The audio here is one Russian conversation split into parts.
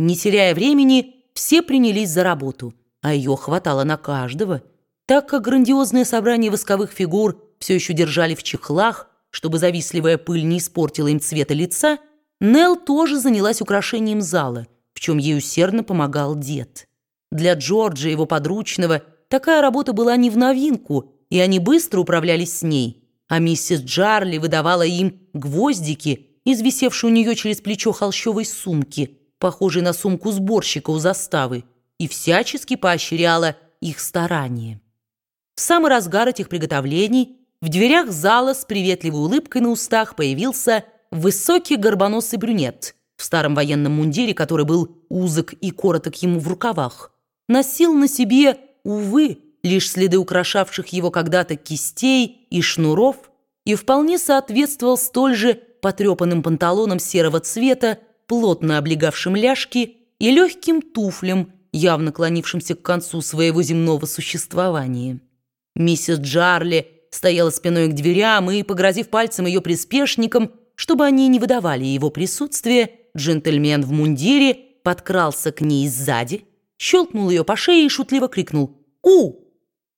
Не теряя времени, все принялись за работу, а ее хватало на каждого, так как грандиозное собрание восковых фигур все еще держали в чехлах, чтобы завистливая пыль не испортила им цвета лица, Нелл тоже занялась украшением зала, в чем ей усердно помогал дед. Для Джорджа, его подручного, такая работа была не в новинку, и они быстро управлялись с ней, а миссис Джарли выдавала им гвоздики из висевшей у нее через плечо холщовой сумки, похожей на сумку сборщика у заставы, и всячески поощряла их старания. В самый разгар этих приготовлений в дверях зала с приветливой улыбкой на устах появился высокий горбоносый брюнет в старом военном мундире, который был узок и короток ему в рукавах. Носил на себе, увы, лишь следы украшавших его когда-то кистей и шнуров и вполне соответствовал столь же потрепанным панталонам серого цвета, плотно облегавшим ляжки и легким туфлям, явно клонившимся к концу своего земного существования. Миссис Джарли стояла спиной к дверям и, погрозив пальцем ее приспешникам, чтобы они не выдавали его присутствие, джентльмен в мундире подкрался к ней сзади, щелкнул ее по шее и шутливо крикнул «У!».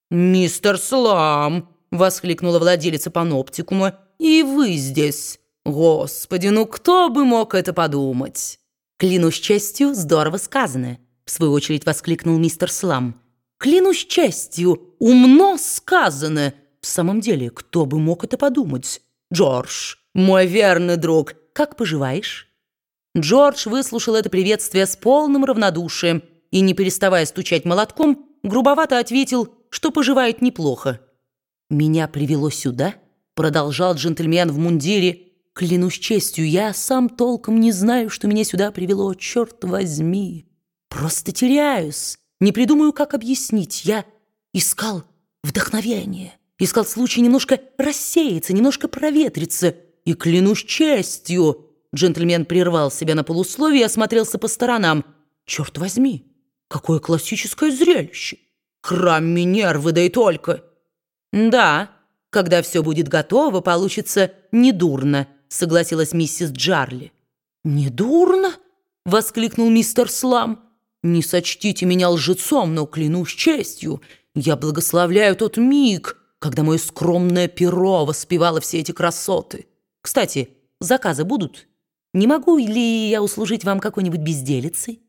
«Мистер Слам!» — воскликнула владелица паноптикума. «И вы здесь! Господи, ну кто бы мог это подумать?» «Клянусь честью, здорово сказано!» — в свою очередь воскликнул мистер Слам. «Клянусь честью, умно сказано!» В самом деле, кто бы мог это подумать? «Джордж, мой верный друг, как поживаешь?» Джордж выслушал это приветствие с полным равнодушием и, не переставая стучать молотком, грубовато ответил, что поживает неплохо. «Меня привело сюда?» — продолжал джентльмен в мундире. «Клянусь честью, я сам толком не знаю, что меня сюда привело, черт возьми. Просто теряюсь, не придумаю, как объяснить. Я искал вдохновение». Искал случай немножко рассеяться, немножко проветриться. И клянусь честью, джентльмен прервал себя на полусловие и осмотрелся по сторонам. Черт возьми, какое классическое зрелище! Храм Минервы, да и только! Да, когда все будет готово, получится недурно, согласилась миссис Джарли. Недурно? воскликнул мистер Слам. Не сочтите меня лжецом, но клянусь честью, я благословляю тот миг, когда мое скромное перо воспевало все эти красоты. Кстати, заказы будут? Не могу ли я услужить вам какой-нибудь безделицей?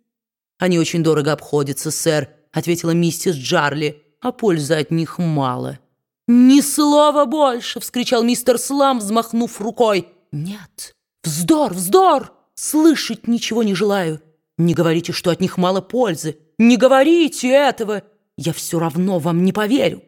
Они очень дорого обходятся, сэр, ответила миссис Джарли, а пользы от них мало. «Ни слова больше!» — вскричал мистер Слам, взмахнув рукой. «Нет, вздор, вздор! Слышать ничего не желаю. Не говорите, что от них мало пользы. Не говорите этого! Я все равно вам не поверю».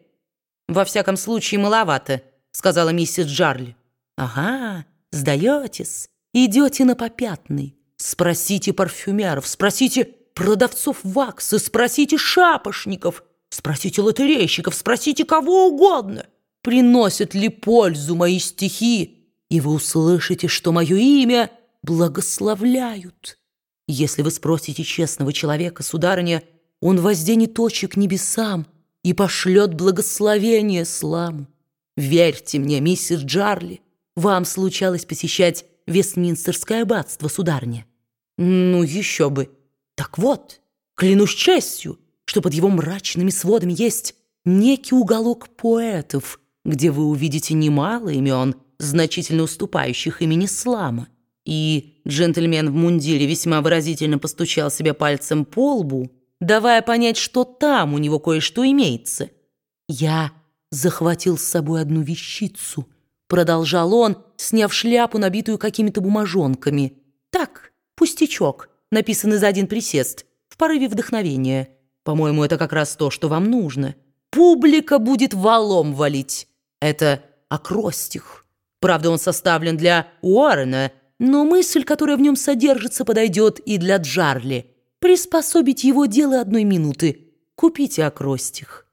«Во всяком случае, маловато», — сказала миссис Джарли. «Ага, сдаетесь, идете на попятный. Спросите парфюмеров, спросите продавцов вакса, спросите шапошников, спросите лотерейщиков, спросите кого угодно. Приносят ли пользу мои стихи, и вы услышите, что мое имя благословляют. Если вы спросите честного человека, сударыня, он возденет очи к небесам, и пошлет благословение сламу. Верьте мне, миссис Джарли, вам случалось посещать Вестминстерское аббатство, сударыня. Ну, еще бы. Так вот, клянусь честью, что под его мрачными сводами есть некий уголок поэтов, где вы увидите немало имен, значительно уступающих имени Слама. И джентльмен в мундире весьма выразительно постучал себя пальцем по лбу, давая понять, что там у него кое-что имеется. «Я захватил с собой одну вещицу», — продолжал он, сняв шляпу, набитую какими-то бумажонками. «Так, пустячок, написанный за один присест, в порыве вдохновения. По-моему, это как раз то, что вам нужно. Публика будет валом валить. Это акростих. Правда, он составлен для Уоррена, но мысль, которая в нем содержится, подойдет и для Джарли» приспособить его дело одной минуты. Купите акростих».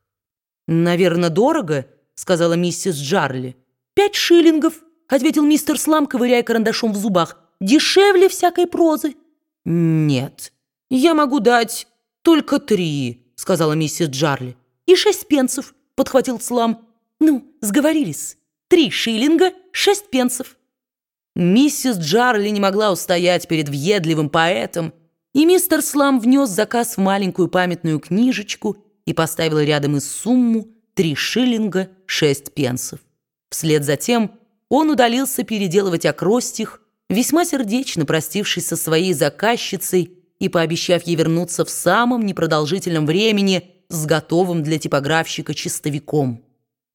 «Наверное, дорого?» — сказала миссис Джарли. «Пять шиллингов», — ответил мистер Слам, ковыряя карандашом в зубах. «Дешевле всякой прозы». «Нет, я могу дать только три», — сказала миссис Джарли. «И шесть пенсов», — подхватил Слам. «Ну, сговорились. Три шиллинга, шесть пенсов». Миссис Джарли не могла устоять перед въедливым поэтом, и мистер Слам внес заказ в маленькую памятную книжечку и поставил рядом и сумму три шиллинга шесть пенсов. Вслед за тем он удалился переделывать акростих, весьма сердечно простившись со своей заказчицей и пообещав ей вернуться в самом непродолжительном времени с готовым для типографщика чистовиком.